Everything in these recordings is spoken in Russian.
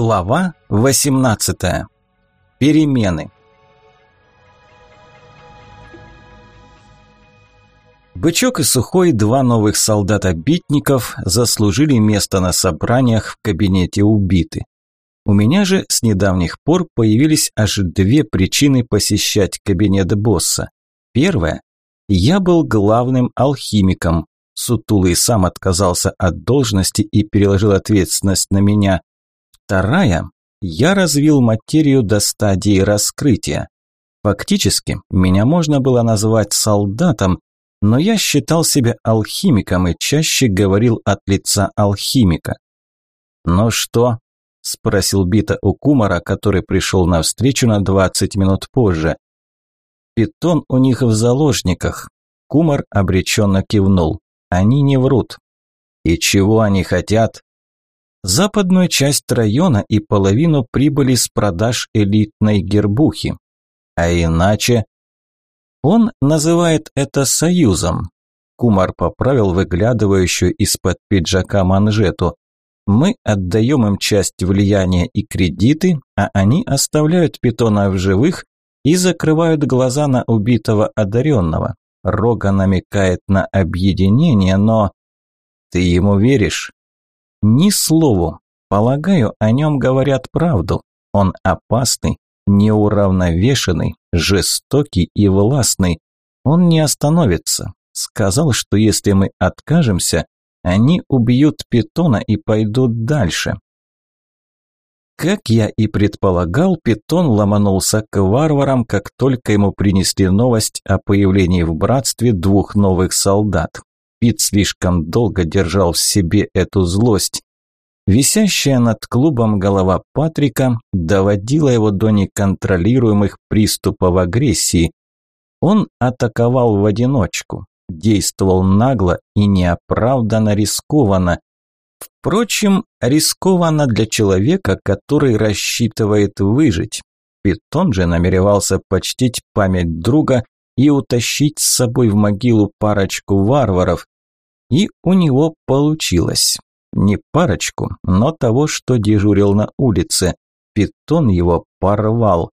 Глава 18. Перемены. Бычок и Сухой, два новых солдата-битников, заслужили место на собраниях в кабинете убиты. У меня же с недавних пор появились аж две причины посещать кабинет босса. Первая – я был главным алхимиком. Сутулый сам отказался от должности и переложил ответственность на меня. Вторая – я развил материю до стадии раскрытия. Фактически, меня можно было назвать солдатом, но я считал себя алхимиком и чаще говорил от лица алхимика. «Ну что?» – спросил Бита у Кумара, который пришел на встречу на 20 минут позже. «Питон у них в заложниках». Кумар обреченно кивнул. «Они не врут». «И чего они хотят?» Западную часть района и половину прибыли с продаж элитной гербухи. А иначе... Он называет это союзом. Кумар поправил выглядывающую из-под пиджака манжету. Мы отдаем им часть влияния и кредиты, а они оставляют питона в живых и закрывают глаза на убитого одаренного. Рога намекает на объединение, но... Ты ему веришь? Ни слову. Полагаю, о нем говорят правду. Он опасный, неуравновешенный, жестокий и властный. Он не остановится. Сказал, что если мы откажемся, они убьют питона и пойдут дальше. Как я и предполагал, питон ломанулся к варварам, как только ему принесли новость о появлении в братстве двух новых солдат. Пит слишком долго держал в себе эту злость. Висящая над клубом голова Патрика доводила его до неконтролируемых приступов агрессии. Он атаковал в одиночку, действовал нагло и неоправданно рискованно. Впрочем, рискованно для человека, который рассчитывает выжить. Питон же намеревался почтить память друга и утащить с собой в могилу парочку варваров. И у него получилось. Не парочку, но того, что дежурил на улице. Питон его порвал.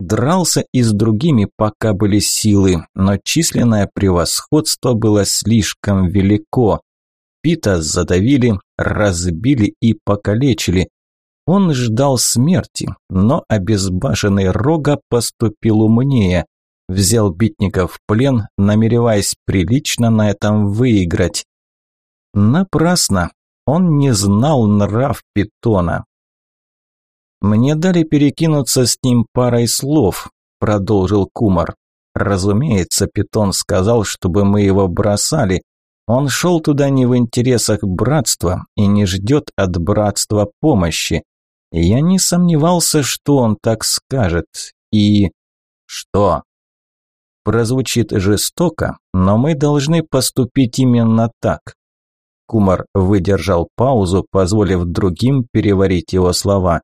Дрался и с другими, пока были силы, но численное превосходство было слишком велико. Пита задавили, разбили и покалечили. Он ждал смерти, но обезбашенный Рога поступил умнее взял битника в плен, намереваясь прилично на этом выиграть. Напрасно. Он не знал нрав питона. «Мне дали перекинуться с ним парой слов», – продолжил Кумар. «Разумеется, питон сказал, чтобы мы его бросали. Он шел туда не в интересах братства и не ждет от братства помощи. Я не сомневался, что он так скажет. И... Что? Прозвучит жестоко, но мы должны поступить именно так. Кумар выдержал паузу, позволив другим переварить его слова.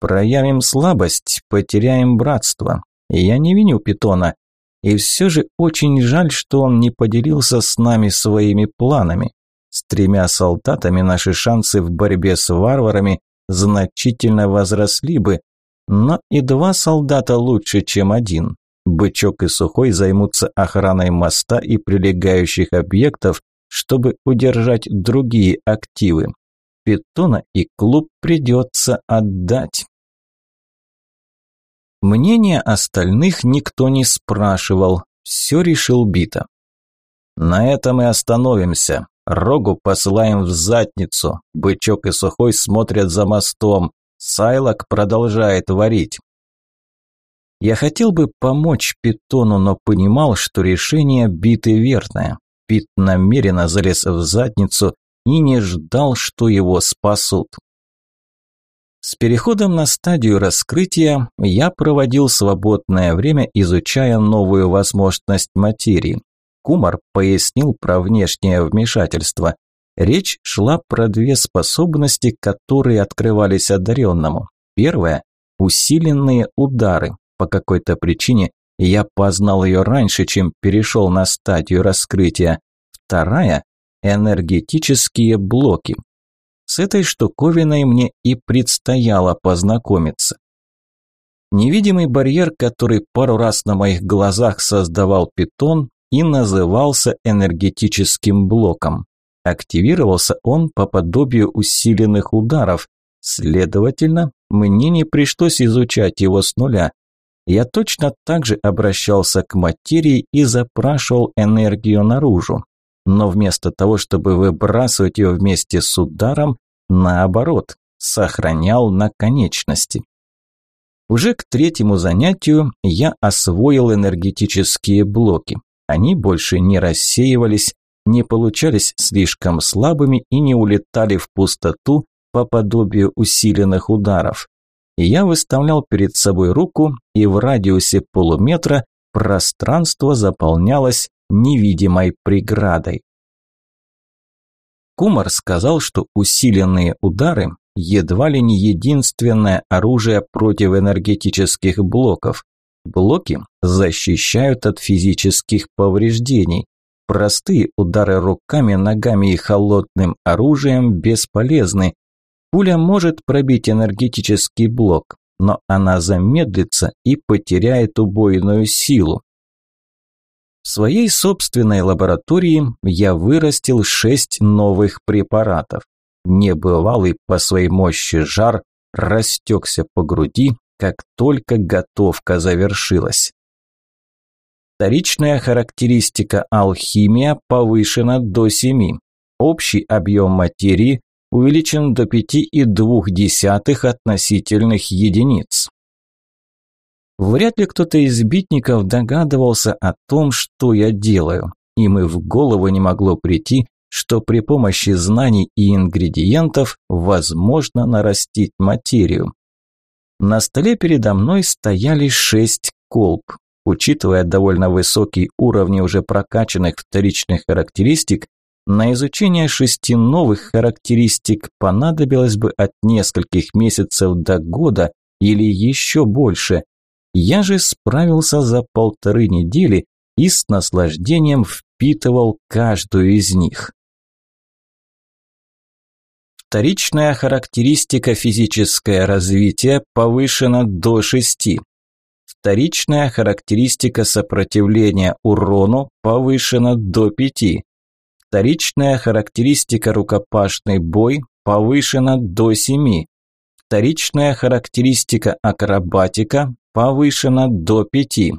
Проявим слабость, потеряем братство. Я не виню Питона. И все же очень жаль, что он не поделился с нами своими планами. С тремя солдатами наши шансы в борьбе с варварами значительно возросли бы, но и два солдата лучше, чем один. Бычок и Сухой займутся охраной моста и прилегающих объектов, чтобы удержать другие активы. Питона и клуб придется отдать. Мнение остальных никто не спрашивал, все решил Бита. На этом и остановимся. Рогу посылаем в задницу. Бычок и Сухой смотрят за мостом. Сайлок продолжает варить. Я хотел бы помочь Питону, но понимал, что решение биты верное. Пит намеренно залез в задницу и не ждал, что его спасут. С переходом на стадию раскрытия я проводил свободное время, изучая новую возможность материи. Кумар пояснил про внешнее вмешательство. Речь шла про две способности, которые открывались одаренному. Первая – усиленные удары. По какой-то причине я познал ее раньше, чем перешел на стадию раскрытия. Вторая – энергетические блоки. С этой штуковиной мне и предстояло познакомиться. Невидимый барьер, который пару раз на моих глазах создавал питон, и назывался энергетическим блоком. Активировался он по подобию усиленных ударов, следовательно, мне не пришлось изучать его с нуля. Я точно так же обращался к материи и запрашивал энергию наружу. Но вместо того, чтобы выбрасывать ее вместе с ударом, наоборот, сохранял на конечности. Уже к третьему занятию я освоил энергетические блоки. Они больше не рассеивались, не получались слишком слабыми и не улетали в пустоту по подобию усиленных ударов. Я выставлял перед собой руку, и в радиусе полуметра пространство заполнялось невидимой преградой. Кумар сказал, что усиленные удары едва ли не единственное оружие против энергетических блоков. Блоки защищают от физических повреждений. Простые удары руками, ногами и холодным оружием бесполезны. Пуля может пробить энергетический блок, но она замедлится и потеряет убойную силу. В своей собственной лаборатории я вырастил шесть новых препаратов. Небывалый по своей мощи жар растекся по груди, как только готовка завершилась. Вторичная характеристика алхимия повышена до 7. Общий объем материи увеличен до 5,2 относительных единиц. Вряд ли кто-то из битников догадывался о том, что я делаю. Им и в голову не могло прийти, что при помощи знаний и ингредиентов возможно нарастить материю. На столе передо мной стояли шесть колб. Учитывая довольно высокие уровни уже прокачанных вторичных характеристик, на изучение шести новых характеристик понадобилось бы от нескольких месяцев до года или еще больше. Я же справился за полторы недели и с наслаждением впитывал каждую из них. Вторичная характеристика физическое развитие повышена до 6. Вторичная характеристика сопротивления урону повышена до 5. Вторичная характеристика рукопашный бой повышена до 7. Вторичная характеристика акробатика повышена до 5.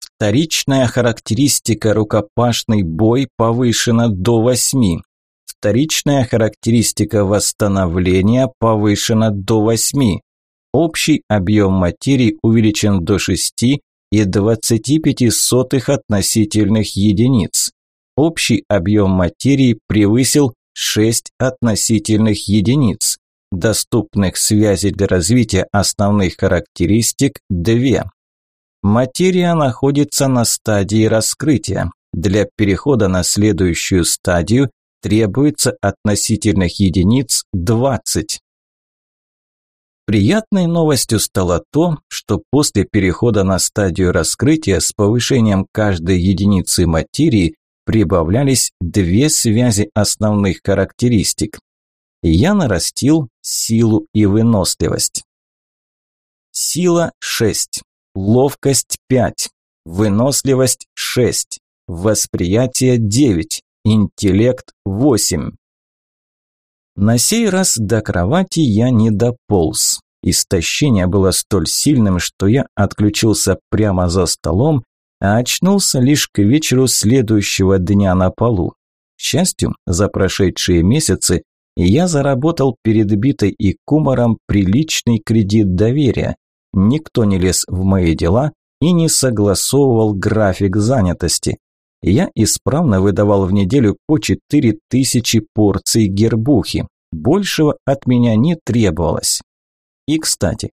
Вторичная характеристика рукопашный бой повышена до 8. Вторичная характеристика восстановления повышена до 8. Общий объем материи увеличен до 6 и 25 сотых относительных единиц. Общий объем материи превысил 6 относительных единиц. Доступных связей для развития основных характеристик – 2. Материя находится на стадии раскрытия. Для перехода на следующую стадию требуется относительных единиц 20. Приятной новостью стало то, что после перехода на стадию раскрытия с повышением каждой единицы материи прибавлялись две связи основных характеристик. Я нарастил силу и выносливость. Сила 6, ловкость 5, выносливость 6, восприятие 9, Интеллект 8. На сей раз до кровати я не дополз. Истощение было столь сильным, что я отключился прямо за столом, а очнулся лишь к вечеру следующего дня на полу. К счастью, за прошедшие месяцы я заработал перед битой и кумаром приличный кредит доверия. Никто не лез в мои дела и не согласовывал график занятости я исправно выдавал в неделю по 4000 порций гербухи. Большего от меня не требовалось. И, кстати,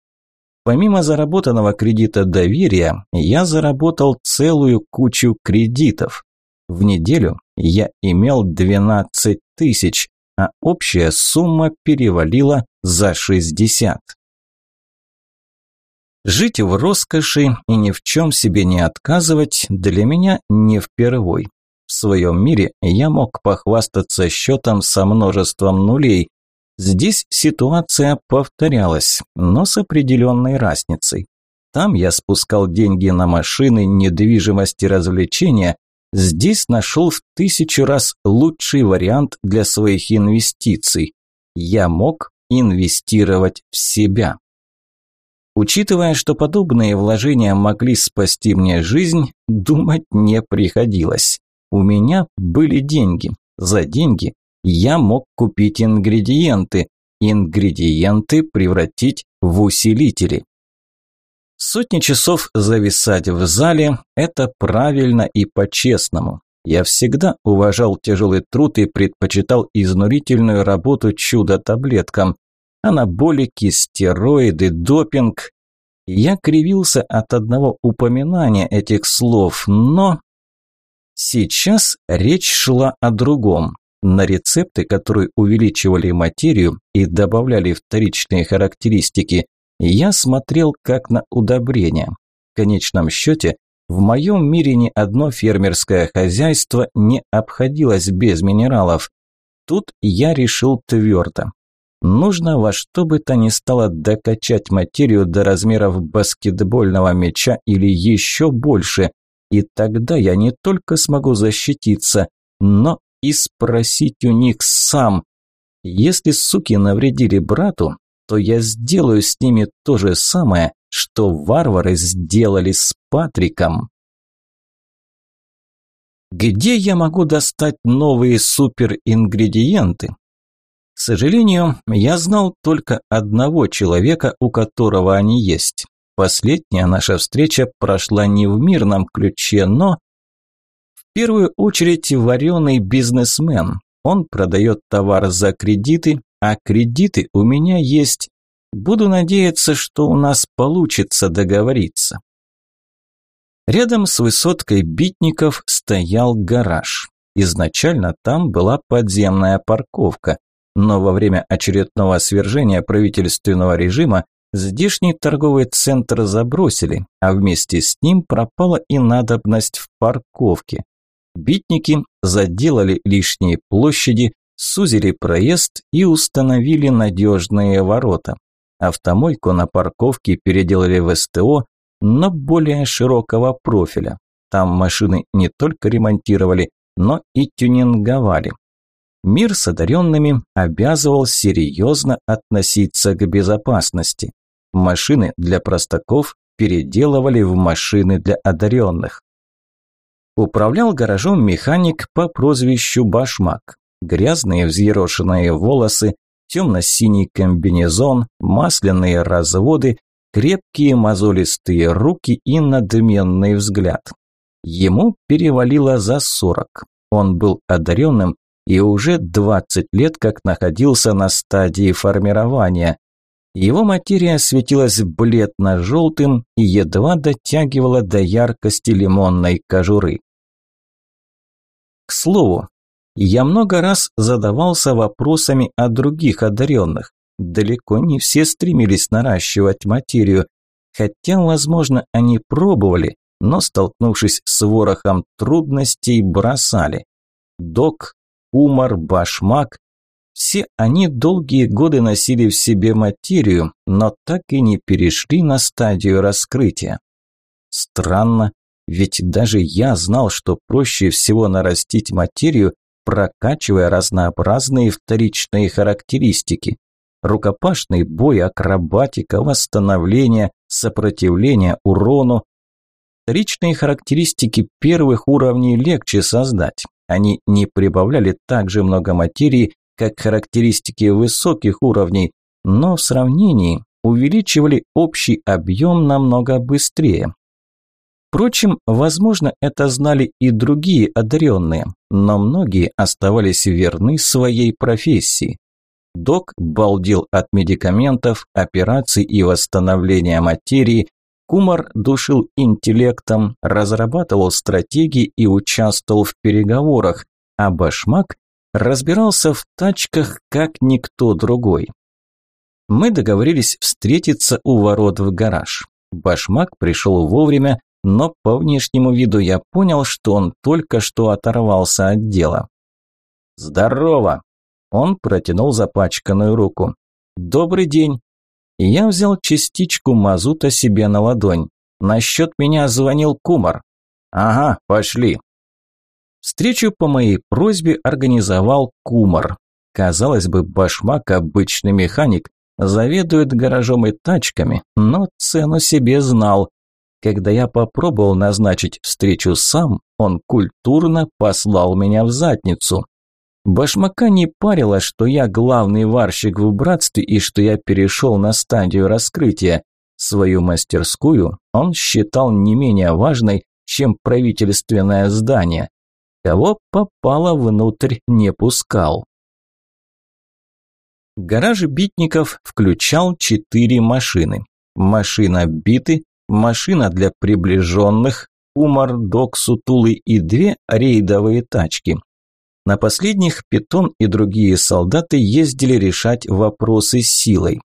помимо заработанного кредита доверия, я заработал целую кучу кредитов. В неделю я имел 12 тысяч, а общая сумма перевалила за 60. Жить в роскоши и ни в чем себе не отказывать для меня не впервой. В своем мире я мог похвастаться счетом со множеством нулей. Здесь ситуация повторялась, но с определенной разницей. Там я спускал деньги на машины, недвижимость и развлечения. Здесь нашел в тысячу раз лучший вариант для своих инвестиций. Я мог инвестировать в себя. Учитывая, что подобные вложения могли спасти мне жизнь, думать не приходилось. У меня были деньги. За деньги я мог купить ингредиенты, ингредиенты превратить в усилители. Сотни часов зависать в зале – это правильно и по-честному. Я всегда уважал тяжелый труд и предпочитал изнурительную работу чудо-таблеткам. Анаболики, стероиды, допинг. Я кривился от одного упоминания этих слов, но... Сейчас речь шла о другом. На рецепты, которые увеличивали материю и добавляли вторичные характеристики, я смотрел как на удобрение. В конечном счете, в моем мире ни одно фермерское хозяйство не обходилось без минералов. Тут я решил твердо. Нужно во что бы то ни стало докачать материю до размеров баскетбольного мяча или еще больше, и тогда я не только смогу защититься, но и спросить у них сам. Если суки навредили брату, то я сделаю с ними то же самое, что варвары сделали с Патриком. Где я могу достать новые суперингредиенты? К сожалению, я знал только одного человека, у которого они есть. Последняя наша встреча прошла не в мирном ключе, но... Первую очередь вареный бизнесмен. Он продает товар за кредиты, а кредиты у меня есть. Буду надеяться, что у нас получится договориться. Рядом с высоткой битников стоял гараж. Изначально там была подземная парковка, но во время очередного свержения правительственного режима здешний торговый центр забросили, а вместе с ним пропала и надобность в парковке. Битники заделали лишние площади, сузили проезд и установили надежные ворота. Автомойку на парковке переделали в СТО, но более широкого профиля. Там машины не только ремонтировали, но и тюнинговали. Мир с одаренными обязывал серьезно относиться к безопасности. Машины для простаков переделывали в машины для одаренных. Управлял гаражом механик по прозвищу Башмак. Грязные взъерошенные волосы, темно-синий комбинезон, масляные разводы, крепкие мозолистые руки и надменный взгляд. Ему перевалило за сорок. Он был одаренным и уже 20 лет как находился на стадии формирования. Его материя светилась бледно-желтым и едва дотягивала до яркости лимонной кожуры. К слову, я много раз задавался вопросами о других одаренных. Далеко не все стремились наращивать материю, хотя, возможно, они пробовали, но, столкнувшись с ворохом трудностей, бросали. Док, Умар, Башмак – все они долгие годы носили в себе материю, но так и не перешли на стадию раскрытия. Странно, ведь даже я знал, что проще всего нарастить материю, прокачивая разнообразные вторичные характеристики. Рукопашный бой, акробатика, восстановление, сопротивление урону. Вторичные характеристики первых уровней легче создать. Они не прибавляли так же много материи, как характеристики высоких уровней, но в сравнении увеличивали общий объем намного быстрее. Впрочем, возможно, это знали и другие одаренные, но многие оставались верны своей профессии. Док балдел от медикаментов, операций и восстановления материи, Кумар душил интеллектом, разрабатывал стратегии и участвовал в переговорах, а Башмак разбирался в тачках как никто другой. Мы договорились встретиться у ворот в гараж. Башмак пришел вовремя, но по внешнему виду я понял, что он только что оторвался от дела. «Здорово!» Он протянул запачканную руку. «Добрый день!» Я взял частичку мазута себе на ладонь. Насчет меня звонил Кумар. «Ага, пошли!» Встречу по моей просьбе организовал Кумар. Казалось бы, башмак – обычный механик, заведует гаражом и тачками, но цену себе знал. Когда я попробовал назначить встречу сам, он культурно послал меня в задницу. Башмака не парило, что я главный варщик в братстве и что я перешел на стадию раскрытия. Свою мастерскую он считал не менее важной, чем правительственное здание. Кого попало внутрь не пускал. Гараж битников включал четыре машины. Машина биты, машина для приближенных, Умар, Док, Сутулы и две рейдовые тачки. На последних Питон и другие солдаты ездили решать вопросы силой.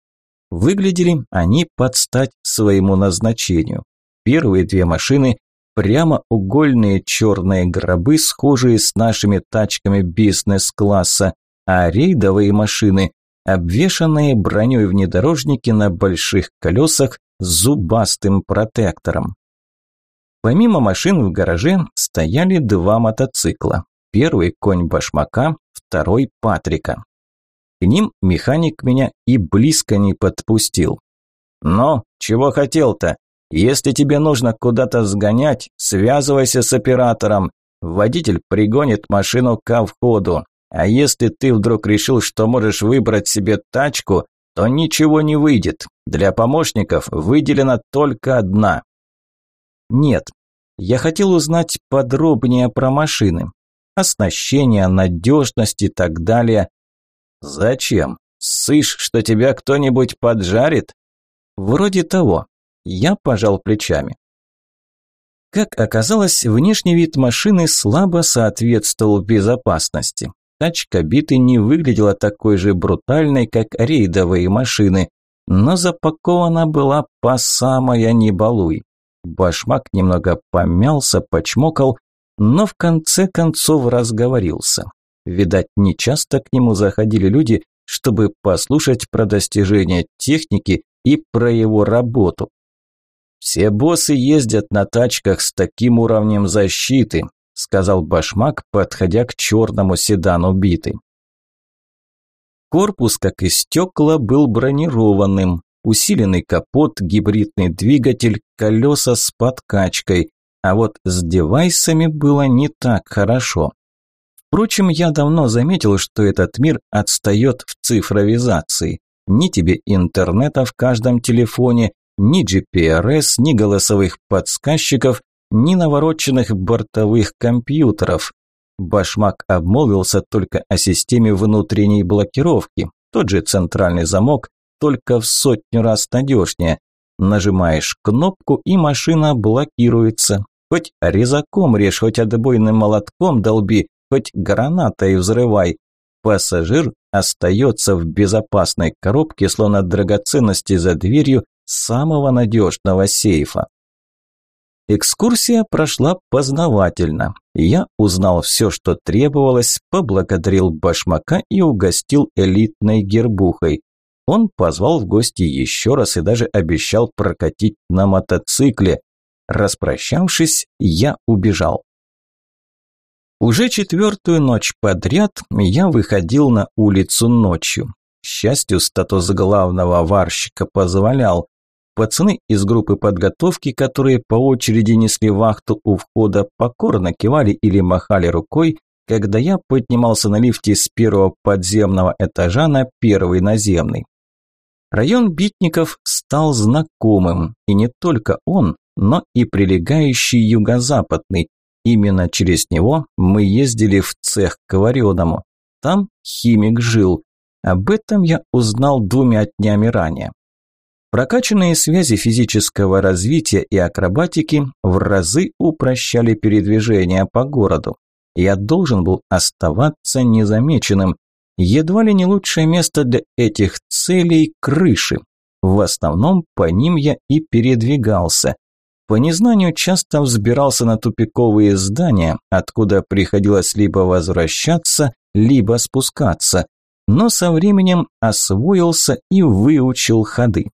Выглядели они под стать своему назначению. Первые две машины – прямоугольные черные гробы, схожие с нашими тачками бизнес-класса, а рейдовые машины – обвешанные броней внедорожники на больших колесах зубастым протектором. Помимо машин в гараже стояли два мотоцикла. Первый конь башмака, второй Патрика. К ним механик меня и близко не подпустил. «Но, чего хотел-то? Если тебе нужно куда-то сгонять, связывайся с оператором. Водитель пригонит машину ко входу. А если ты вдруг решил, что можешь выбрать себе тачку, то ничего не выйдет. Для помощников выделена только одна. Нет, я хотел узнать подробнее про машины. Оснащение, надежность и так далее. Зачем? Сышь, что тебя кто-нибудь поджарит? Вроде того. Я пожал плечами. Как оказалось, внешний вид машины слабо соответствовал безопасности. Тачка биты не выглядела такой же брутальной, как рейдовые машины, но запакована была по самое не балуй. Башмак немного помялся, почмокал, но в конце концов разговорился. Видать, нечасто к нему заходили люди, чтобы послушать про достижения техники и про его работу. «Все боссы ездят на тачках с таким уровнем защиты», сказал Башмак, подходя к черному седану биты. Корпус, как и стекла, был бронированным, усиленный капот, гибридный двигатель, колеса с подкачкой, а вот с девайсами было не так хорошо. Впрочем, я давно заметил, что этот мир отстает в цифровизации. Ни тебе интернета в каждом телефоне, ни GPRS, ни голосовых подсказчиков, ни навороченных бортовых компьютеров. Башмак обмолвился только о системе внутренней блокировки, тот же центральный замок, только в сотню раз надежнее. Нажимаешь кнопку, и машина блокируется. Хоть резаком режь, хоть отбойным молотком долби, хоть гранатой взрывай. Пассажир остается в безопасной коробке, словно драгоценности за дверью самого надежного сейфа. Экскурсия прошла познавательно. Я узнал все, что требовалось, поблагодарил башмака и угостил элитной гербухой. Он позвал в гости еще раз и даже обещал прокатить на мотоцикле. Распрощавшись, я убежал. Уже четвертую ночь подряд я выходил на улицу ночью. К счастью, статус главного варщика позволял. Пацаны из группы подготовки, которые по очереди несли вахту у входа, покорно кивали или махали рукой, когда я поднимался на лифте с первого подземного этажа на первый наземный. Район Битников стал знакомым, и не только он, но и прилегающий юго-западный. Именно через него мы ездили в цех к вареному. Там химик жил. Об этом я узнал двумя днями ранее. Прокачанные связи физического развития и акробатики в разы упрощали передвижение по городу. Я должен был оставаться незамеченным. Едва ли не лучшее место для этих целей – крыши. В основном по ним я и передвигался. По незнанию часто взбирался на тупиковые здания, откуда приходилось либо возвращаться, либо спускаться. но со временем освоился и выучил ходы.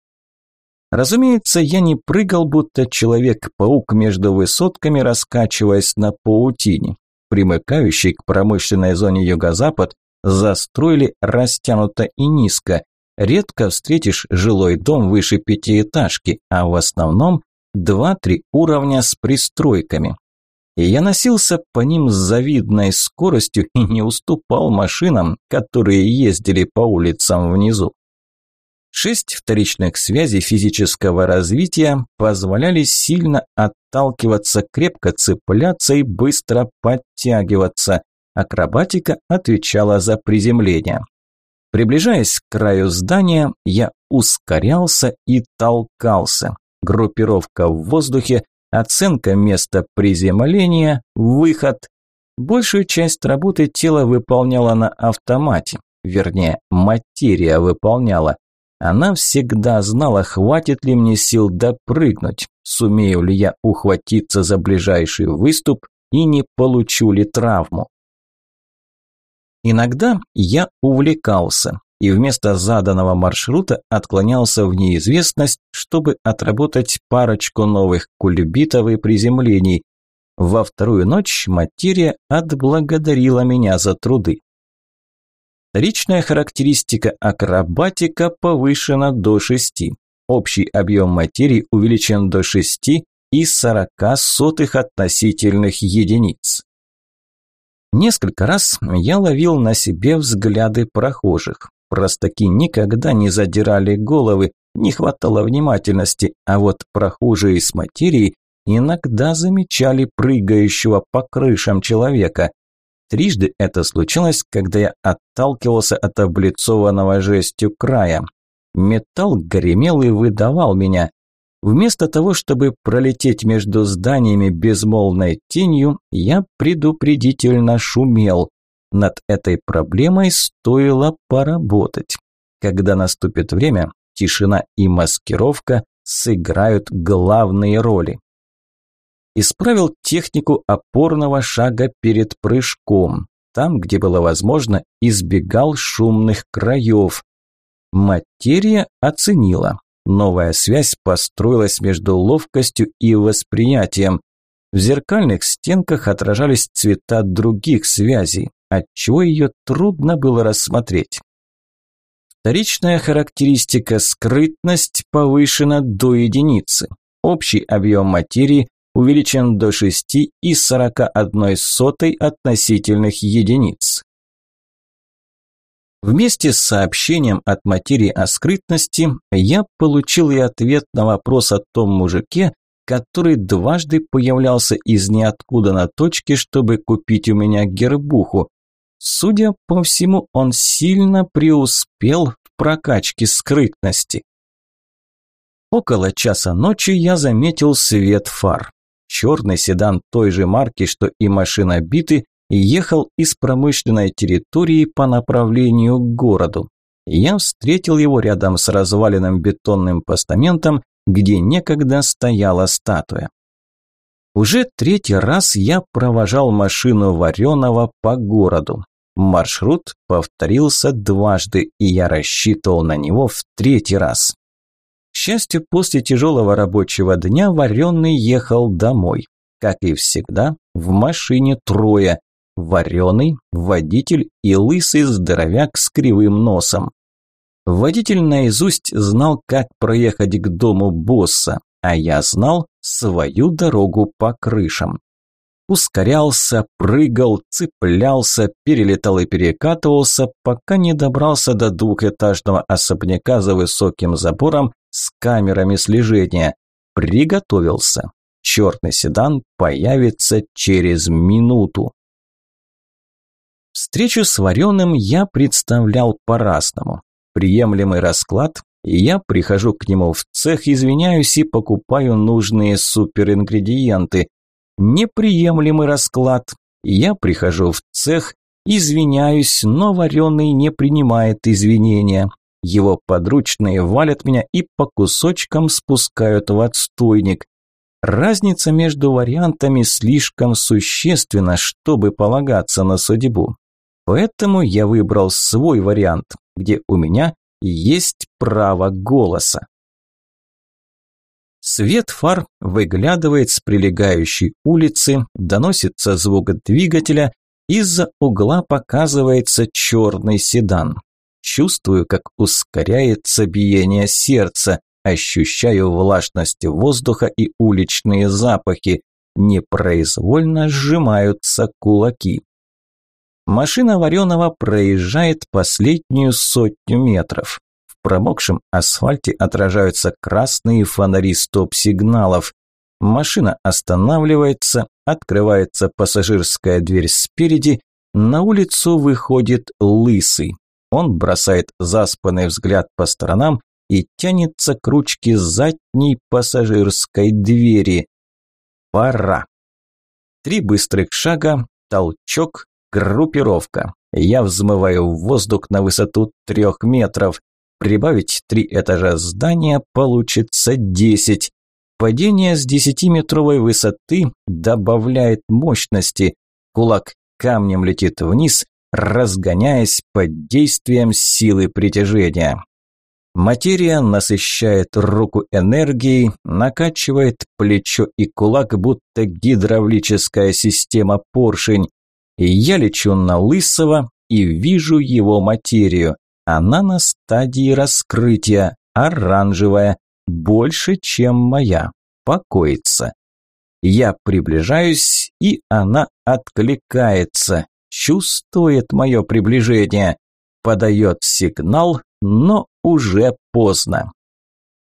Разумеется, я не прыгал, будто человек-паук между высотками, раскачиваясь на паутине. Примыкающий к промышленной зоне юго-запад застроили растянуто и низко. Редко встретишь жилой дом выше пятиэтажки, а в основном два-три уровня с пристройками. И я носился по ним с завидной скоростью и не уступал машинам, которые ездили по улицам внизу. Шесть вторичных связей физического развития позволяли сильно отталкиваться, крепко цепляться и быстро подтягиваться. Акробатика отвечала за приземление. Приближаясь к краю здания, я ускорялся и толкался. Группировка в воздухе, оценка места приземления, выход. Большую часть работы тело выполняло на автомате, вернее, материя выполняла. Она всегда знала, хватит ли мне сил допрыгнуть, сумею ли я ухватиться за ближайший выступ и не получу ли травму. Иногда я увлекался и вместо заданного маршрута отклонялся в неизвестность, чтобы отработать парочку новых кульбитов и приземлений. Во вторую ночь материя отблагодарила меня за труды. Вторичная характеристика акробатика повышена до 6. Общий объем материи увеличен до 6 и 40 сотых относительных единиц. Несколько раз я ловил на себе взгляды прохожих. Простаки никогда не задирали головы, не хватало внимательности, а вот прохожие с материей иногда замечали прыгающего по крышам человека. Трижды это случилось, когда я отталкивался от облицованного жестью края. Металл гремел и выдавал меня. Вместо того, чтобы пролететь между зданиями безмолвной тенью, я предупредительно шумел. Над этой проблемой стоило поработать. Когда наступит время, тишина и маскировка сыграют главные роли исправил технику опорного шага перед прыжком. Там, где было возможно, избегал шумных краев. Материя оценила. Новая связь построилась между ловкостью и восприятием. В зеркальных стенках отражались цвета других связей, отчего ее трудно было рассмотреть. Вторичная характеристика скрытность повышена до единицы. Общий объем материи увеличен до 6 и 41 сотой относительных единиц. Вместе с сообщением от материи о скрытности я получил и ответ на вопрос о том мужике, который дважды появлялся из ниоткуда на точке, чтобы купить у меня гербуху. Судя по всему, он сильно преуспел в прокачке скрытности. Около часа ночи я заметил свет фар. Черный седан той же марки, что и машина биты, ехал из промышленной территории по направлению к городу. Я встретил его рядом с разваленным бетонным постаментом, где некогда стояла статуя. Уже третий раз я провожал машину Вареного по городу. Маршрут повторился дважды, и я рассчитывал на него в третий раз счастью, после тяжелого рабочего дня Вареный ехал домой. Как и всегда, в машине трое. Вареный, водитель и лысый здоровяк с кривым носом. Водитель наизусть знал, как проехать к дому босса, а я знал свою дорогу по крышам. Ускорялся, прыгал, цеплялся, перелетал и перекатывался, пока не добрался до двухэтажного особняка за высоким забором, с камерами слежения. Приготовился. Черный седан появится через минуту. Встречу с вареным я представлял по-разному. Приемлемый расклад, и я прихожу к нему в цех, извиняюсь и покупаю нужные суперингредиенты. Неприемлемый расклад, я прихожу в цех, извиняюсь, но вареный не принимает извинения. Его подручные валят меня и по кусочкам спускают в отстойник. Разница между вариантами слишком существенна, чтобы полагаться на судьбу. Поэтому я выбрал свой вариант, где у меня есть право голоса. Свет фар выглядывает с прилегающей улицы, доносится звук двигателя, из-за угла показывается черный седан. Чувствую, как ускоряется биение сердца, ощущаю влажность воздуха и уличные запахи. Непроизвольно сжимаются кулаки. Машина Вареного проезжает последнюю сотню метров. В промокшем асфальте отражаются красные фонари стоп-сигналов. Машина останавливается, открывается пассажирская дверь спереди, на улицу выходит лысый. Он бросает заспанный взгляд по сторонам и тянется к ручке задней пассажирской двери. Пора. Три быстрых шага, толчок, группировка. Я взмываю в воздух на высоту трех метров. Прибавить три этажа здания получится десять. Падение с десятиметровой высоты добавляет мощности. Кулак камнем летит вниз, разгоняясь под действием силы притяжения. Материя насыщает руку энергией, накачивает плечо и кулак, будто гидравлическая система поршень. Я лечу на Лысого и вижу его материю. Она на стадии раскрытия, оранжевая, больше, чем моя, покоится. Я приближаюсь, и она откликается, чувствует мое приближение, подает сигнал, но уже поздно.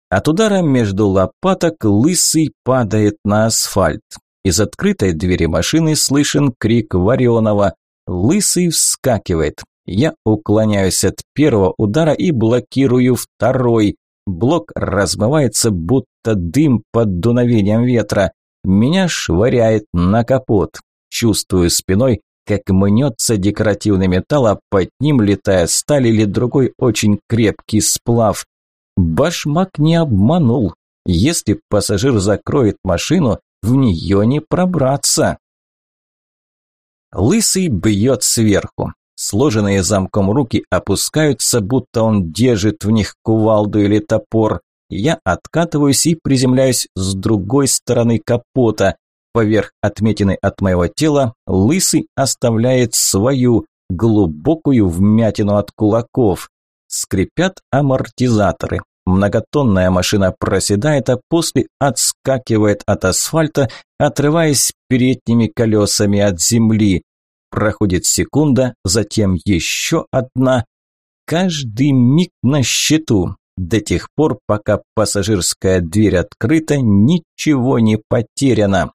От удара между лопаток лысый падает на асфальт. Из открытой двери машины слышен крик Вареного. Лысый вскакивает. Я уклоняюсь от первого удара и блокирую второй. Блок размывается, будто дым под дуновением ветра. Меня швыряет на капот. Чувствую спиной, как мнется декоративный металл, а под ним летая сталь или другой очень крепкий сплав. Башмак не обманул. Если пассажир закроет машину, в нее не пробраться. Лысый бьет сверху. Сложенные замком руки опускаются, будто он держит в них кувалду или топор. Я откатываюсь и приземляюсь с другой стороны капота. Поверх отметины от моего тела лысый оставляет свою глубокую вмятину от кулаков. Скрипят амортизаторы. Многотонная машина проседает, а после отскакивает от асфальта, отрываясь передними колесами от земли. Проходит секунда, затем еще одна. Каждый миг на счету. До тех пор, пока пассажирская дверь открыта, ничего не потеряно.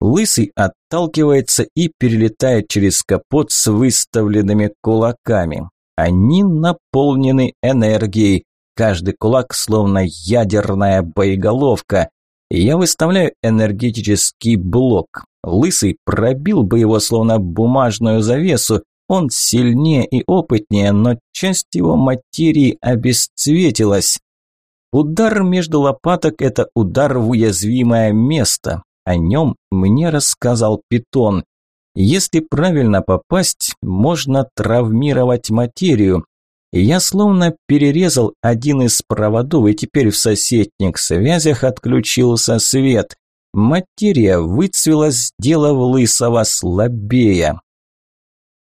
Лысый отталкивается и перелетает через капот с выставленными кулаками. Они наполнены энергией. Каждый кулак словно ядерная боеголовка. Я выставляю энергетический блок. Лысый пробил бы его словно бумажную завесу. Он сильнее и опытнее, но часть его материи обесцветилась. Удар между лопаток – это удар в уязвимое место. О нем мне рассказал Питон. Если правильно попасть, можно травмировать материю. Я словно перерезал один из проводов, и теперь в соседних связях отключился свет. Материя выцвела, сделав лысого слабее.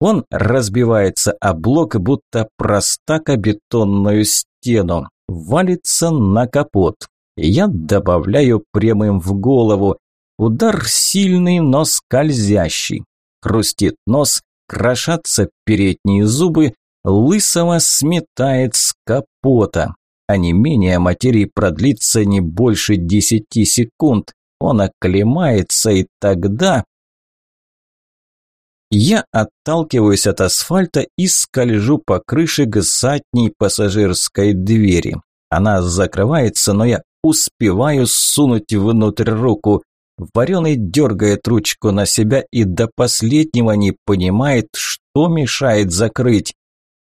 Он разбивается о блок, будто простака бетонную стену. Валится на капот. Я добавляю прямым в голову. Удар сильный, но скользящий. Хрустит нос, крошатся передние зубы, лысого сметает с капота. А не менее материи продлится не больше десяти секунд. Он оклемается, и тогда... Я отталкиваюсь от асфальта и скольжу по крыше к задней пассажирской двери. Она закрывается, но я успеваю сунуть внутрь руку. Вареный дергает ручку на себя и до последнего не понимает, что мешает закрыть.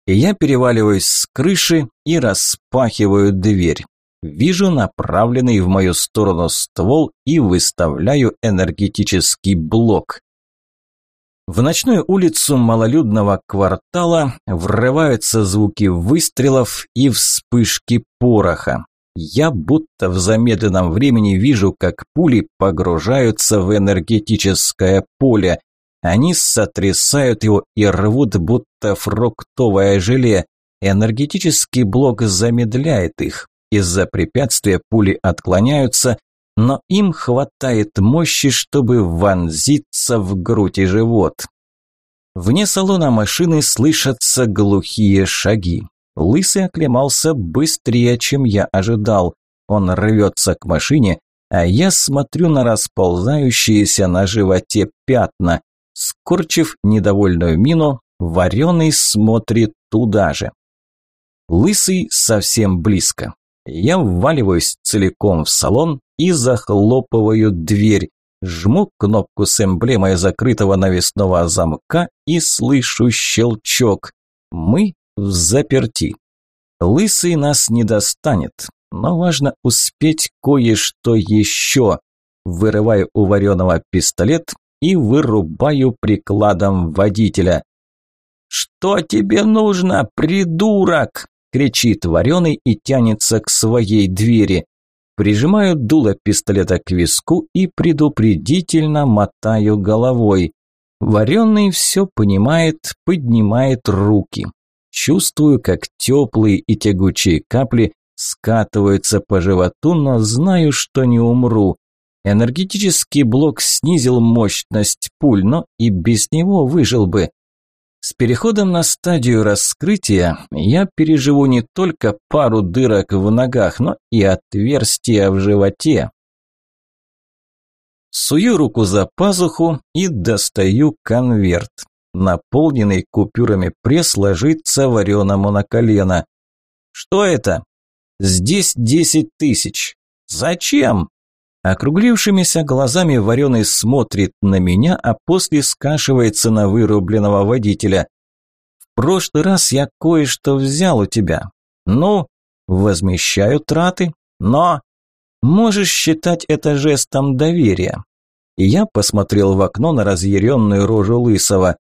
И я переваливаюсь с крыши и распахиваю дверь. Вижу направленный в мою сторону ствол и выставляю энергетический блок. В ночную улицу малолюдного квартала врываются звуки выстрелов и вспышки пороха. Я будто в замедленном времени вижу, как пули погружаются в энергетическое поле. Они сотрясают его и рвут, будто фруктовое желе. Энергетический блок замедляет их. Из-за препятствия пули отклоняются, но им хватает мощи, чтобы вонзиться в грудь и живот. Вне салона машины слышатся глухие шаги. Лысый оклемался быстрее, чем я ожидал. Он рвется к машине, а я смотрю на расползающиеся на животе пятна. Скорчив недовольную мину, вареный смотрит туда же. Лысый совсем близко. Я вваливаюсь целиком в салон и захлопываю дверь. Жму кнопку с эмблемой закрытого навесного замка и слышу щелчок. Мы в заперти. Лысый нас не достанет, но важно успеть кое-что еще. Вырываю у вареного пистолет и вырубаю прикладом водителя. «Что тебе нужно, придурок?» – кричит вареный и тянется к своей двери. Прижимаю дуло пистолета к виску и предупредительно мотаю головой. Вареный все понимает, поднимает руки. Чувствую, как теплые и тягучие капли скатываются по животу, но знаю, что не умру. Энергетический блок снизил мощность пуль, но и без него выжил бы. С переходом на стадию раскрытия я переживу не только пару дырок в ногах, но и отверстия в животе. Сую руку за пазуху и достаю конверт. Наполненный купюрами пресс ложится вареному на колено. «Что это?» «Здесь десять тысяч». «Зачем?» Округлившимися глазами вареный смотрит на меня, а после скашивается на вырубленного водителя. «В прошлый раз я кое-что взял у тебя. Ну, возмещаю траты, но...» «Можешь считать это жестом доверия». И я посмотрел в окно на разъяренную рожу Лысого.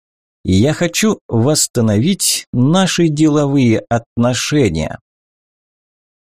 «Я хочу восстановить наши деловые отношения».